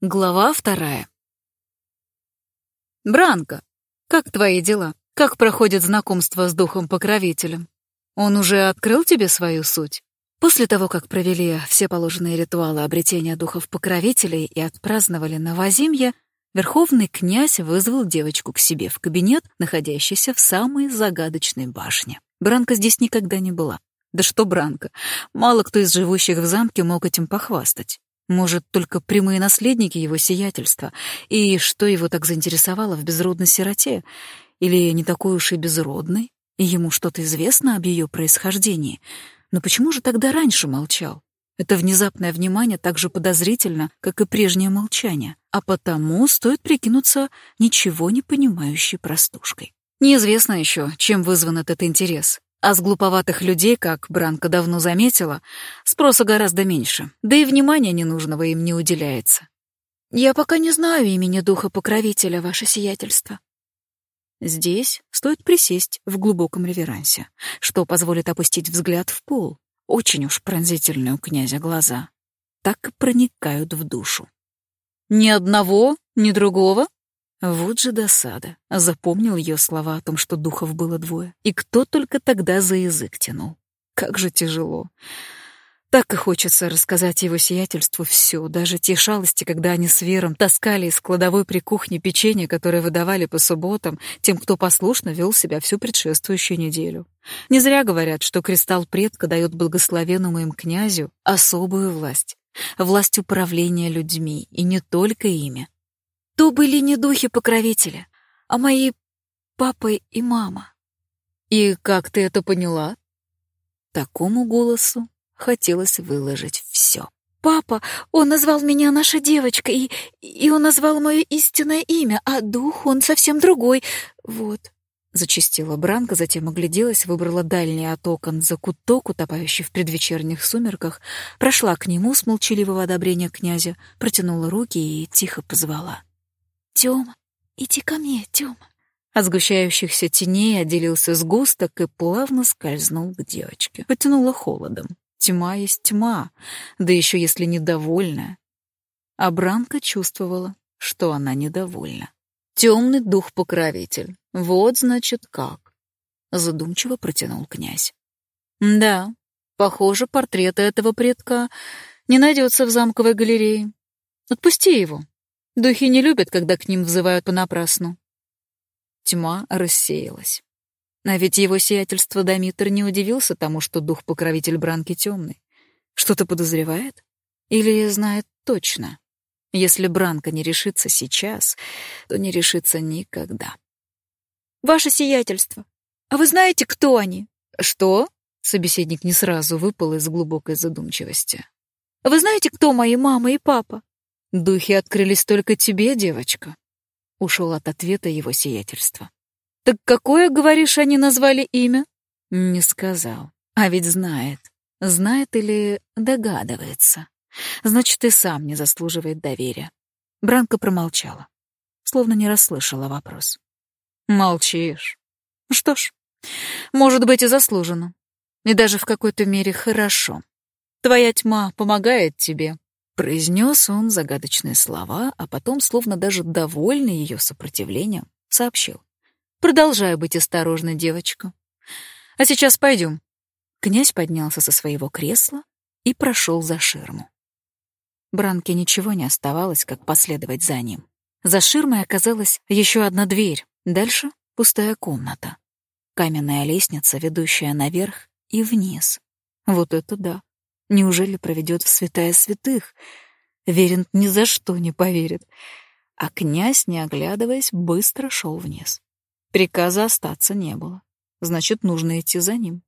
Глава вторая. Бранко, как твои дела? Как проходит знакомство с духом-покровителем? Он уже открыл тебе свою суть? После того, как провели все положенные ритуалы обретения духов-покровителей и отпраздновали новозимье, верховный князь вызвал девочку к себе в кабинет, находящийся в самой загадочной башне. Бранка здесь никогда не была. Да что Бранка, мало кто из живущих в замке мог этим похвастать. Может, только прямые наследники его сиятельства? И что его так заинтересовало в безродной сироте? Или не такой уж и безродной? И ему что-то известно об ее происхождении? Но почему же тогда раньше молчал? Это внезапное внимание так же подозрительно, как и прежнее молчание, а потому стоит прикинуться ничего не понимающей простушкой. Неизвестно еще, чем вызван этот интерес. А с глуповатых людей, как Бранка давно заметила, спроса гораздо меньше, да и внимания ненужного им не уделяется. «Я пока не знаю имени духа-покровителя, ваше сиятельство». Здесь стоит присесть в глубоком реверансе, что позволит опустить взгляд в пол. Очень уж пронзительные у князя глаза. Так и проникают в душу. «Ни одного, ни другого?» Вот же досада. Запомнил ее слова о том, что духов было двое. И кто только тогда за язык тянул. Как же тяжело. Так и хочется рассказать его сиятельству все, даже те шалости, когда они с Вером таскали из кладовой при кухне печенье, которое выдавали по субботам тем, кто послушно вел себя всю предшествующую неделю. Не зря говорят, что кристалл предка дает благословенному им князю особую власть. Власть управления людьми, и не только ими. То были не духи-покровители, а мои папа и мама. И как ты это поняла? Такому голосу хотелось выложить все. Папа, он назвал меня наша девочка, и, и он назвал мое истинное имя, а дух он совсем другой. Вот. Зачистила Бранка, затем огляделась, выбрала дальний от окон закуток, утопающий в предвечерних сумерках, прошла к нему с молчаливого одобрения князя, протянула руки и тихо позвала. «Тёма, иди ко мне, Тёма». От сгущающихся теней отделился сгусток и плавно скользнул к девочке. Потянуло холодом. Тьма есть тьма, да еще если недовольная. А Бранка чувствовала, что она недовольна. Темный дух-покровитель. Вот, значит, как. Задумчиво протянул князь. Да, похоже, портрета этого предка не найдется в замковой галерее. Отпусти его, Духи не любят, когда к ним взывают понапрасну. Тьма рассеялась. А ведь его сиятельство Домитр не удивился тому, что дух-покровитель Бранки темный. Что-то подозревает? Или знает точно? Если Бранка не решится сейчас, то не решится никогда. «Ваше сиятельство, а вы знаете, кто они?» «Что?» — собеседник не сразу выпал из глубокой задумчивости. «Вы знаете, кто мои мама и папа?» Духи открылись только тебе, девочка. Ушел от ответа его сиятельства. Так какое, говоришь, они назвали имя? Не сказал. А ведь знает. Знает или догадывается. Значит, и сам не заслуживает доверия. Бранка промолчала, словно не расслышала вопрос. Молчишь. Что ж, может быть и заслуженно. И даже в какой-то мере хорошо. Твоя тьма помогает тебе, Произнес он загадочные слова, а потом, словно даже довольный ее сопротивлением, сообщил. «Продолжай быть осторожной, девочка. А сейчас пойдем». Князь поднялся со своего кресла и прошел за ширму. Бранке ничего не оставалось, как последовать за ним. За ширмой оказалась еще одна дверь, дальше — пустая комната. Каменная лестница, ведущая наверх и вниз. Вот это да! Неужели проведет в святая святых? Верент ни за что не поверит. А князь, не оглядываясь, быстро шел вниз. Приказа остаться не было. Значит, нужно идти за ним.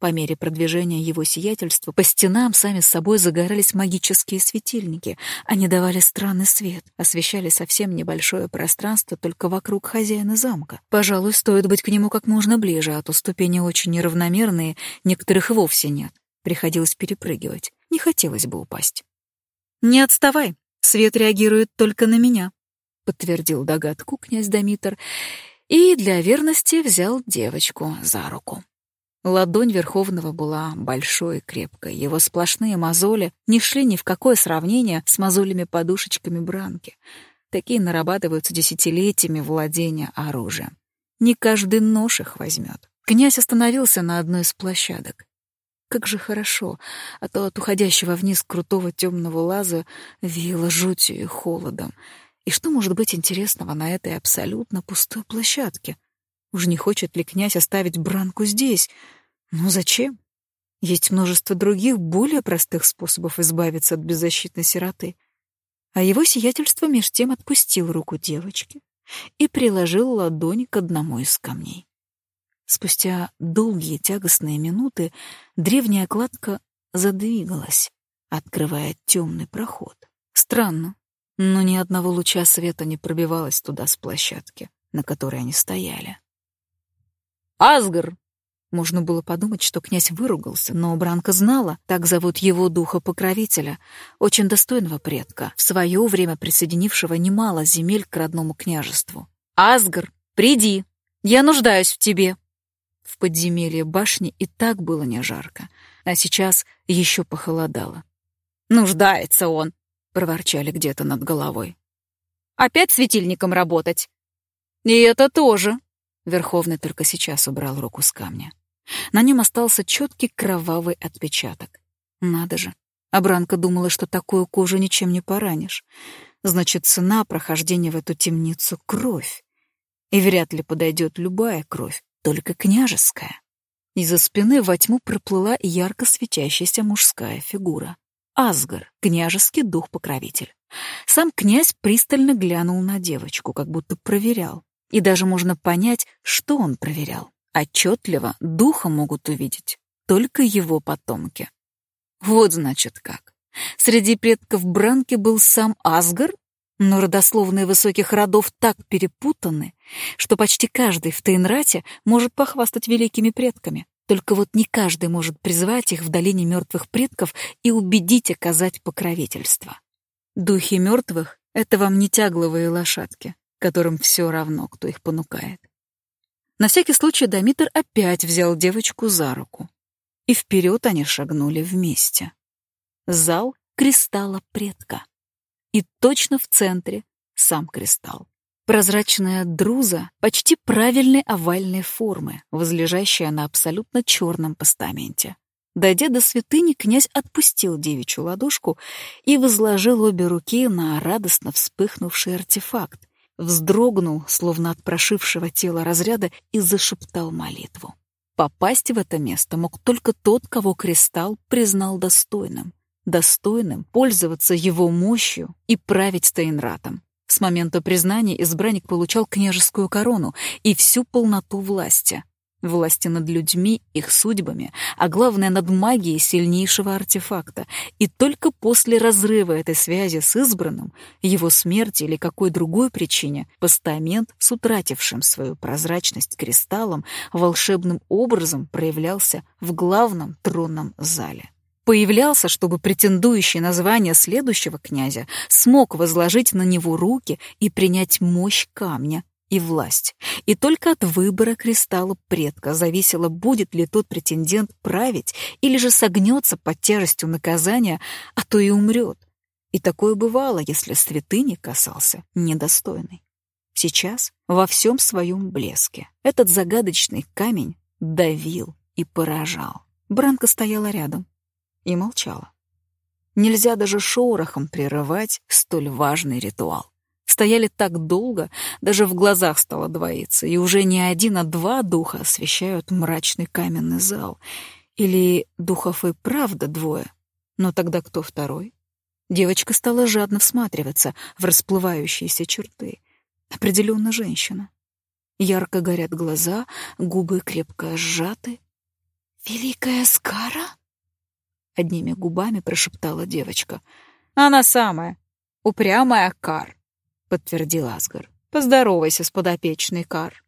По мере продвижения его сиятельства по стенам сами с собой загорались магические светильники. Они давали странный свет, освещали совсем небольшое пространство только вокруг хозяина замка. Пожалуй, стоит быть к нему как можно ближе, а то ступени очень неравномерные, некоторых вовсе нет. Приходилось перепрыгивать. Не хотелось бы упасть. «Не отставай. Свет реагирует только на меня», — подтвердил догадку князь Домитр и для верности взял девочку за руку. Ладонь Верховного была большой и крепкой. Его сплошные мозоли не шли ни в какое сравнение с мозолями-подушечками Бранки. Такие нарабатываются десятилетиями владения оружием. Не каждый нож их возьмет. Князь остановился на одной из площадок. Как же хорошо, а то от уходящего вниз крутого темного лаза веяло жутью и холодом. И что может быть интересного на этой абсолютно пустой площадке? Уж не хочет ли князь оставить Бранку здесь? Ну зачем? Есть множество других, более простых способов избавиться от беззащитной сироты. А его сиятельство меж тем отпустил руку девочки и приложил ладонь к одному из камней. Спустя долгие тягостные минуты древняя кладка задвигалась, открывая темный проход. Странно, но ни одного луча света не пробивалось туда с площадки, на которой они стояли. «Асгар!» Можно было подумать, что князь выругался, но Бранка знала, так зовут его духа-покровителя, очень достойного предка, в свое время присоединившего немало земель к родному княжеству. «Асгар, приди! Я нуждаюсь в тебе!» В подземелье башни и так было не жарко, а сейчас еще похолодало. «Нуждается он!» — проворчали где-то над головой. «Опять светильником работать?» «И это тоже!» Верховный только сейчас убрал руку с камня. На нем остался четкий кровавый отпечаток. Надо же. Абранка думала, что такую кожу ничем не поранишь. Значит, цена прохождения в эту темницу — кровь. И вряд ли подойдет любая кровь, только княжеская. Из-за спины во тьму проплыла ярко светящаяся мужская фигура. Асгар, княжеский дух-покровитель. Сам князь пристально глянул на девочку, как будто проверял. И даже можно понять, что он проверял. Отчетливо духа могут увидеть только его потомки. Вот значит как. Среди предков Бранки был сам Асгар, но родословные высоких родов так перепутаны, что почти каждый в Тейнрате может похвастать великими предками. Только вот не каждый может призвать их в долине мертвых предков и убедить оказать покровительство. Духи мертвых — это вам не тягловые лошадки, которым все равно, кто их понукает. На всякий случай Дамитр опять взял девочку за руку. И вперед они шагнули вместе. Зал кристалла предка. И точно в центре сам кристалл. Прозрачная друза почти правильной овальной формы, возлежащая на абсолютно черном постаменте. Дойдя до святыни, князь отпустил девичью ладошку и возложил обе руки на радостно вспыхнувший артефакт, вздрогнул, словно от прошившего тела разряда, и зашептал молитву. Попасть в это место мог только тот, кого кристалл признал достойным. Достойным пользоваться его мощью и править Стейнратом. С момента признания избранник получал княжескую корону и всю полноту власти власти над людьми, их судьбами, а главное над магией сильнейшего артефакта. И только после разрыва этой связи с избранным, его смерти или какой другой причине, постамент с утратившим свою прозрачность кристаллом волшебным образом проявлялся в главном тронном зале. Появлялся, чтобы претендующий на звание следующего князя смог возложить на него руки и принять мощь камня, и власть. И только от выбора кристалла предка зависело, будет ли тот претендент править или же согнется под тяжестью наказания, а то и умрет. И такое бывало, если святыни касался недостойный. Сейчас во всем своем блеске этот загадочный камень давил и поражал. Бранка стояла рядом и молчала. Нельзя даже шорохом прерывать столь важный ритуал стояли так долго, даже в глазах стало двоиться, и уже не один, а два духа освещают мрачный каменный зал. Или духов и правда двое? Но тогда кто второй? Девочка стала жадно всматриваться в расплывающиеся черты. Определенно женщина. Ярко горят глаза, губы крепко сжаты. «Великая Скара?» Одними губами прошептала девочка. «Она самая. Упрямая Кар подтвердил Асгар. Поздоровайся с подопечной Кар.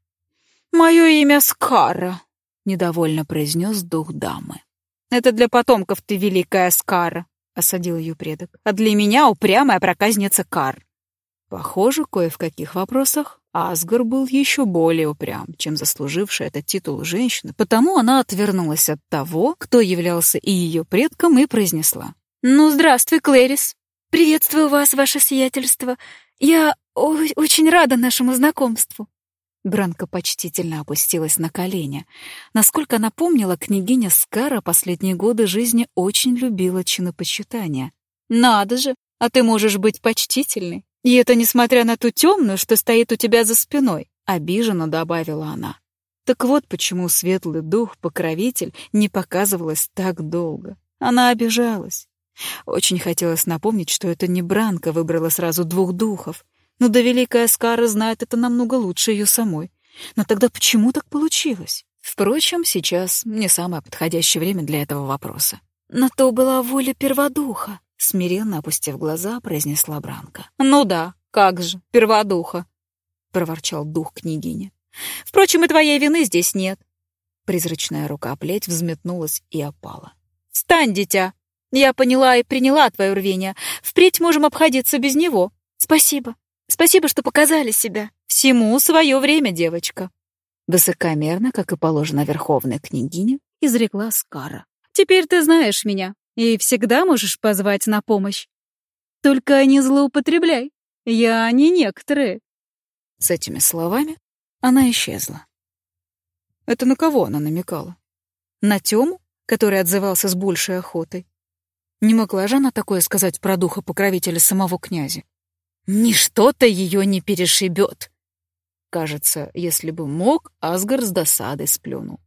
Мое имя Скара, недовольно произнес дух дамы. Это для потомков ты великая Скара, осадил ее предок. А для меня упрямая проказница Кар. Похоже, кое в каких вопросах Асгар был еще более упрям, чем заслужившая этот титул женщина, потому она отвернулась от того, кто являлся и ее предком, и произнесла. «Ну, здравствуй, Клэрис. Приветствую вас, ваше сиятельство. Я очень рада нашему знакомству». Бранка почтительно опустилась на колени. Насколько она помнила, княгиня Скара последние годы жизни очень любила чинопочитание. «Надо же, а ты можешь быть почтительной. И это несмотря на ту темную, что стоит у тебя за спиной», — обиженно добавила она. Так вот почему светлый дух, покровитель, не показывалась так долго. Она обижалась. Очень хотелось напомнить, что это не Бранка выбрала сразу двух духов, но да Великая Скара знает это намного лучше ее самой. Но тогда почему так получилось? Впрочем, сейчас не самое подходящее время для этого вопроса. Но то была воля перводуха, смиренно опустив глаза, произнесла Бранка. Ну да, как же, перводуха, проворчал дух княгини. Впрочем, и твоей вины здесь нет. Призрачная рука плеть взметнулась и опала. «Встань, дитя! Я поняла и приняла твое рвение. Впредь можем обходиться без него. Спасибо!» Спасибо, что показали себя. Всему свое время, девочка. Высокомерно, как и положено верховной княгине, изрекла Скара. Теперь ты знаешь меня и всегда можешь позвать на помощь. Только не злоупотребляй. Я не некоторые. С этими словами она исчезла. Это на кого она намекала? На Тему, который отзывался с большей охотой? Не могла же она такое сказать про духа покровителя самого князя? Ничто-то ее не перешибет. Кажется, если бы мог, Асгар с досадой сплюнул.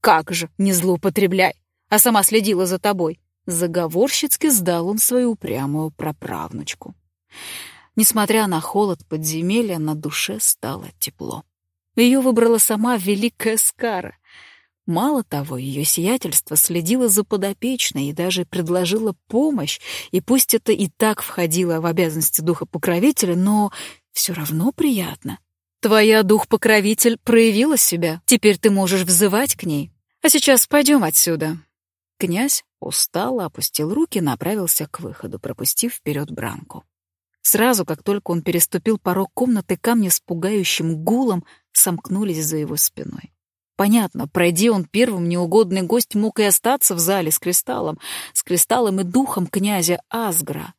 Как же, не злоупотребляй, а сама следила за тобой. Заговорщицки сдал он свою упрямую праправнучку. Несмотря на холод подземелья, на душе стало тепло. Ее выбрала сама великая Скара, Мало того, ее сиятельство следило за подопечной и даже предложило помощь, и пусть это и так входило в обязанности духа-покровителя, но все равно приятно. Твоя дух-покровитель проявила себя, теперь ты можешь взывать к ней. А сейчас пойдем отсюда. Князь устало опустил руки и направился к выходу, пропустив вперед Бранку. Сразу, как только он переступил порог комнаты, камни с пугающим гулом сомкнулись за его спиной. Понятно, пройди он первым, неугодный гость мог и остаться в зале с кристаллом, с кристаллом и духом князя Асгра.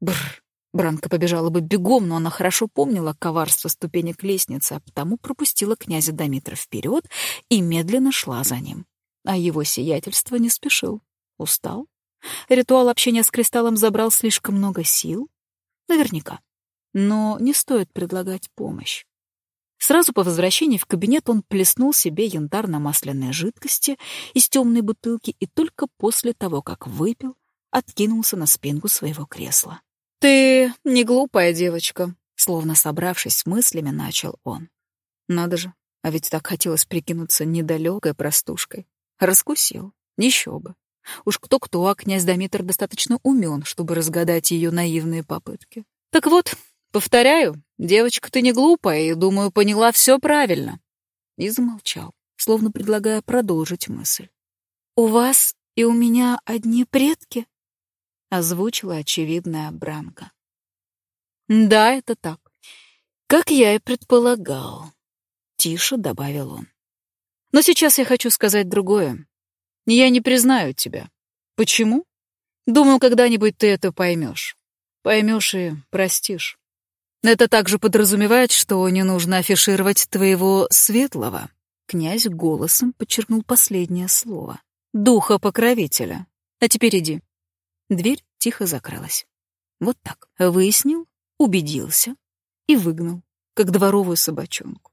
Бррр, Бранка побежала бы бегом, но она хорошо помнила коварство ступенек лестницы, а потому пропустила князя Домитра вперед и медленно шла за ним. А его сиятельство не спешил. Устал? Ритуал общения с кристаллом забрал слишком много сил? Наверняка. Но не стоит предлагать помощь. Сразу по возвращении в кабинет он плеснул себе янтарно-масляной жидкости из темной бутылки и только после того, как выпил, откинулся на спинку своего кресла. «Ты не глупая девочка», — словно собравшись с мыслями, начал он. «Надо же, а ведь так хотелось прикинуться недалекой простушкой. Раскусил, еще бы. Уж кто-кто, а князь Домитр достаточно умен, чтобы разгадать ее наивные попытки. Так вот, повторяю, Девочка, ты не глупая и, думаю, поняла все правильно. И замолчал, словно предлагая продолжить мысль. У вас и у меня одни предки? Озвучила очевидная Бранка. Да, это так. Как я и предполагал. Тише добавил он. Но сейчас я хочу сказать другое. Я не признаю тебя. Почему? Думаю, когда-нибудь ты это поймешь. Поймешь и простишь. Это также подразумевает, что не нужно афишировать твоего светлого. Князь голосом подчеркнул последнее слово. Духа покровителя. А теперь иди. Дверь тихо закрылась. Вот так. Выяснил, убедился и выгнал, как дворовую собачонку.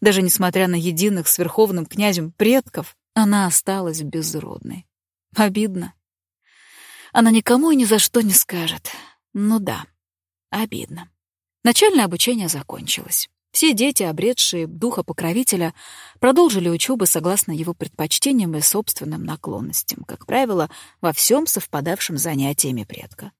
Даже несмотря на единых с верховным князем предков, она осталась безродной. Обидно. Она никому и ни за что не скажет. Ну да, обидно. Начальное обучение закончилось. Все дети, обретшие духа покровителя, продолжили учебу согласно его предпочтениям и собственным наклонностям, как правило, во всем совпадавшим занятиями предка.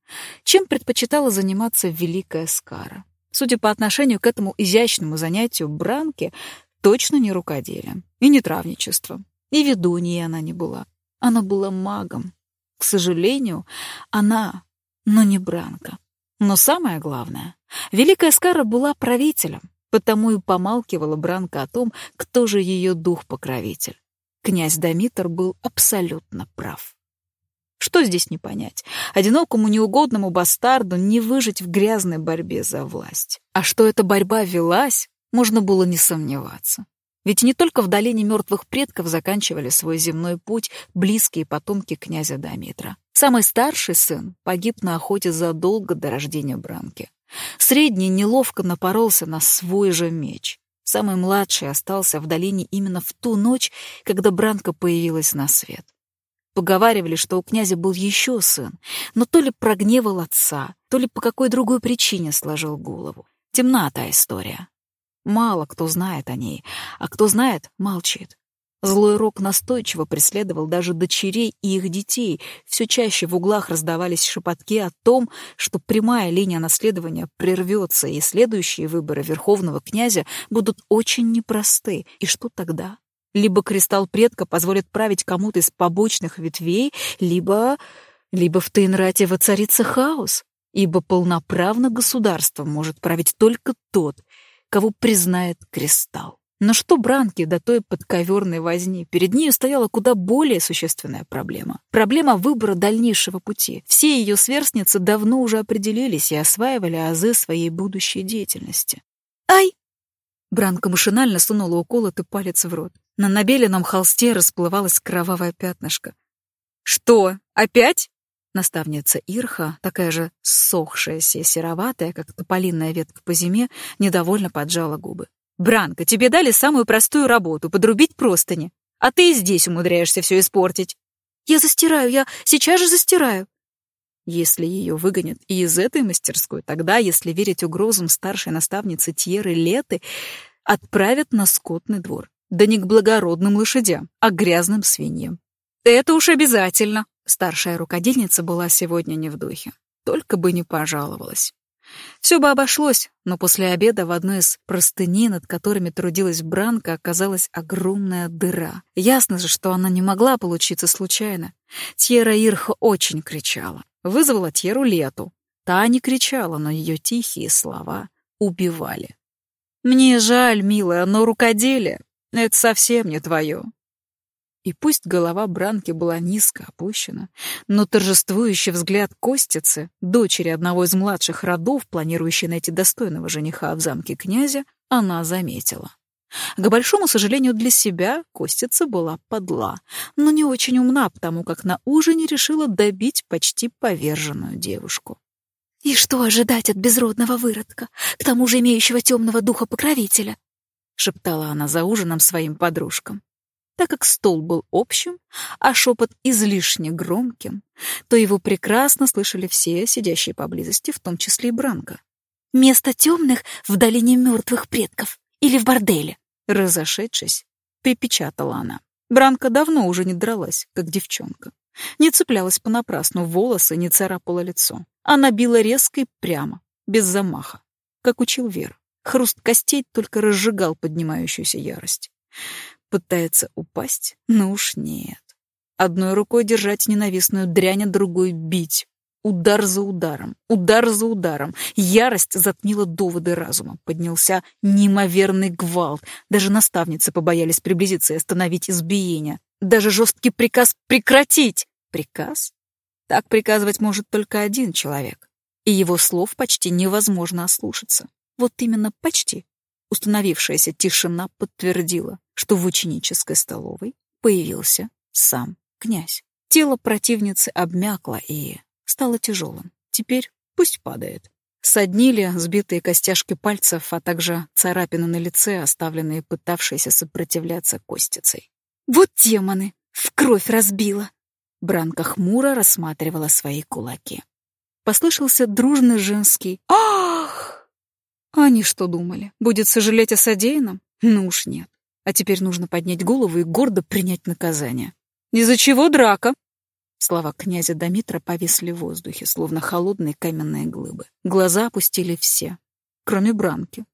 Чем предпочитала заниматься Великая Скара? Судя по отношению к этому изящному занятию Бранки, точно не рукоделием и не травничеством. И ведуньей она не была. Она была магом. К сожалению, она, но не Бранка. Но самое главное, Великая Скара была правителем, Потому и помалкивала Бранка о том, кто же ее дух-покровитель. Князь Домитр был абсолютно прав. Что здесь не понять? Одинокому неугодному бастарду не выжить в грязной борьбе за власть. А что эта борьба велась, можно было не сомневаться. Ведь не только в долине мертвых предков заканчивали свой земной путь близкие потомки князя Дамитра. Самый старший сын погиб на охоте задолго до рождения Бранки. Средний неловко напоролся на свой же меч. Самый младший остался в долине именно в ту ночь, когда Бранка появилась на свет. Поговаривали, что у князя был еще сын, но то ли прогневал отца, то ли по какой другой причине сложил голову. Темна та история. Мало кто знает о ней, а кто знает, молчит. Злой рок настойчиво преследовал даже дочерей и их детей. Все чаще в углах раздавались шепотки о том, что прямая линия наследования прервется, и следующие выборы верховного князя будут очень непросты. И что тогда? Либо кристалл предка позволит править кому-то из побочных ветвей, либо... либо в Тейнрате воцарится хаос, ибо полноправно государством может править только тот, кого признает кристалл. Но что Бранки до той подковерной возни? Перед ней стояла куда более существенная проблема. Проблема выбора дальнейшего пути. Все ее сверстницы давно уже определились и осваивали азы своей будущей деятельности. «Ай!» Бранка машинально сунула уколотый палец в рот. На набеленном холсте расплывалось кровавое пятнышко. «Что, опять?» Наставница Ирха, такая же ссохшаяся и сероватая, как тополинная ветка по зиме, недовольно поджала губы. «Бранка, тебе дали самую простую работу — подрубить простыни, а ты и здесь умудряешься все испортить». «Я застираю, я сейчас же застираю». Если ее выгонят и из этой мастерской, тогда, если верить угрозам старшей наставницы Тьеры Леты, отправят на скотный двор. Да не к благородным лошадям, а к грязным свиньям. «Это уж обязательно», Старшая рукодельница была сегодня не в духе. Только бы не пожаловалась. Все бы обошлось, но после обеда в одной из простыней, над которыми трудилась Бранка, оказалась огромная дыра. Ясно же, что она не могла получиться случайно. Тьера Ирха очень кричала. Вызвала Тьеру Лету. Та не кричала, но ее тихие слова убивали. «Мне жаль, милая, но рукоделие — это совсем не твое. И пусть голова Бранки была низко опущена, но торжествующий взгляд Костицы, дочери одного из младших родов, планирующей найти достойного жениха в замке князя, она заметила. К большому сожалению для себя, Костица была подла, но не очень умна, потому как на ужине решила добить почти поверженную девушку. «И что ожидать от безродного выродка, к тому же имеющего темного духа покровителя?» — шептала она за ужином своим подружкам. Так как стол был общим, а шепот излишне громким, то его прекрасно слышали все сидящие поблизости, в том числе и Бранка. «Место темных в долине мертвых предков или в борделе?» Разошедшись, припечатала она. Бранка давно уже не дралась, как девчонка. Не цеплялась понапрасну, волосы не царапала лицо. Она била резко и прямо, без замаха, как учил Вер. Хруст костей только разжигал поднимающуюся ярость. Пытается упасть? Ну уж нет. Одной рукой держать ненавистную дрянь, а другой бить. Удар за ударом, удар за ударом. Ярость затмила доводы разума. Поднялся неимоверный гвалт. Даже наставницы побоялись приблизиться и остановить избиение. Даже жесткий приказ прекратить. Приказ? Так приказывать может только один человек. И его слов почти невозможно ослушаться. Вот именно почти. Установившаяся тишина подтвердила, что в ученической столовой появился сам князь. Тело противницы обмякло и стало тяжелым. Теперь пусть падает. Соднили сбитые костяшки пальцев, а также царапины на лице, оставленные пытавшейся сопротивляться костицей. «Вот демоны! В кровь разбила!» Бранка хмуро рассматривала свои кулаки. Послышался дружный женский Они что думали? Будет сожалеть о содеянном? Ну уж нет. А теперь нужно поднять голову и гордо принять наказание. Из-за чего драка? Слова князя Дамитра повисли в воздухе, словно холодные каменные глыбы. Глаза опустили все, кроме Бранки.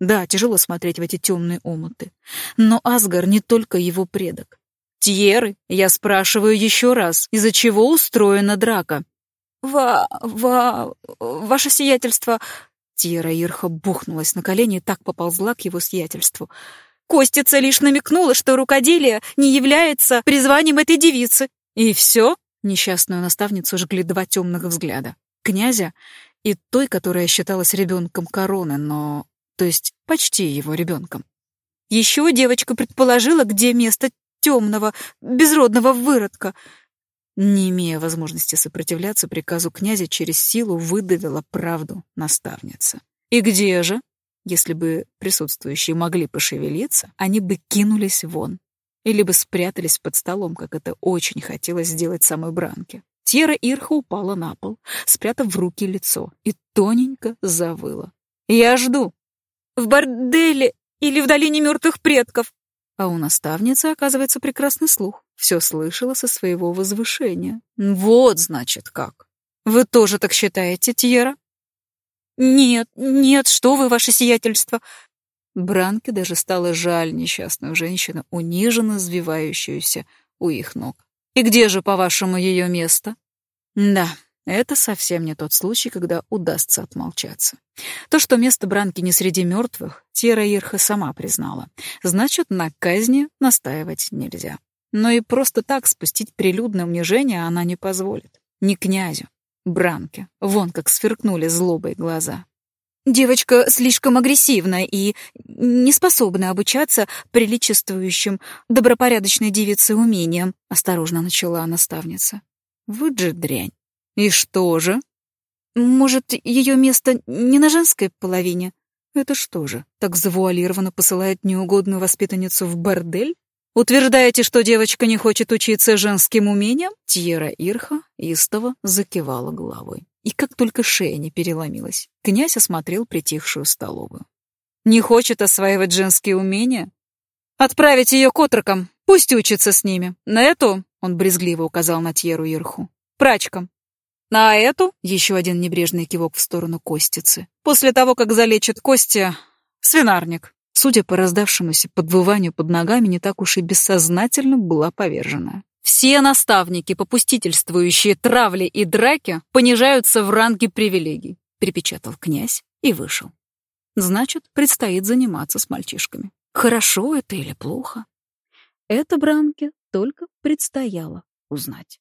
Да, тяжело смотреть в эти темные омуты. Но Асгар не только его предок. Тьеры, я спрашиваю еще раз, из-за чего устроена драка? «Ва... ва... ваше сиятельство...» Тьера Ирха бухнулась на колени и так поползла к его сиятельству. Костица лишь намекнула, что рукоделие не является призванием этой девицы. И все? Несчастную наставницу жгли два темных взгляда. Князя и той, которая считалась ребенком короны, но... то есть почти его ребенком. Еще девочка предположила, где место темного, безродного выродка. Не имея возможности сопротивляться приказу князя, через силу выдавила правду наставница. «И где же?» Если бы присутствующие могли пошевелиться, они бы кинулись вон. Или бы спрятались под столом, как это очень хотелось сделать самой Бранке. Тьера Ирха упала на пол, спрятав в руки лицо, и тоненько завыла. «Я жду!» «В борделе или в долине мертвых предков!» А у наставницы, оказывается, прекрасный слух. Все слышала со своего возвышения. «Вот, значит, как! Вы тоже так считаете, Тьера?» «Нет, нет, что вы, ваше сиятельство!» Бранке даже стало жаль несчастную женщину, униженно извивающуюся у их ног. «И где же, по-вашему, ее место?» «Да, это совсем не тот случай, когда удастся отмолчаться. То, что место Бранки не среди мертвых, Тера Ирха сама признала. Значит, на казни настаивать нельзя. Но и просто так спустить прилюдное унижение она не позволит. Ни князю, Бранке. Вон как сверкнули злобой глаза. Девочка слишком агрессивна и не способна обучаться приличествующим добропорядочной девице умениям, осторожно начала наставница. Вот же дрянь. И что же? Может, ее место не на женской половине? Это что же, так завуалированно посылает неугодную воспитанницу в бордель? «Утверждаете, что девочка не хочет учиться женским умениям?» Тьера Ирха истово закивала головой. И как только шея не переломилась, князь осмотрел притихшую столовую. «Не хочет осваивать женские умения? Отправить ее к отрокам, пусть учится с ними. На эту, — он брезгливо указал на Тьеру Ирху, — прачкам. На эту, — еще один небрежный кивок в сторону Костицы, после того, как залечит кости, свинарник. Судя по раздавшемуся подвыванию под ногами, не так уж и бессознательно была повержена. Все наставники, попустительствующие травле и драке, понижаются в ранге привилегий, припечатал князь и вышел. Значит, предстоит заниматься с мальчишками. Хорошо это или плохо? Это Бранке только предстояло узнать.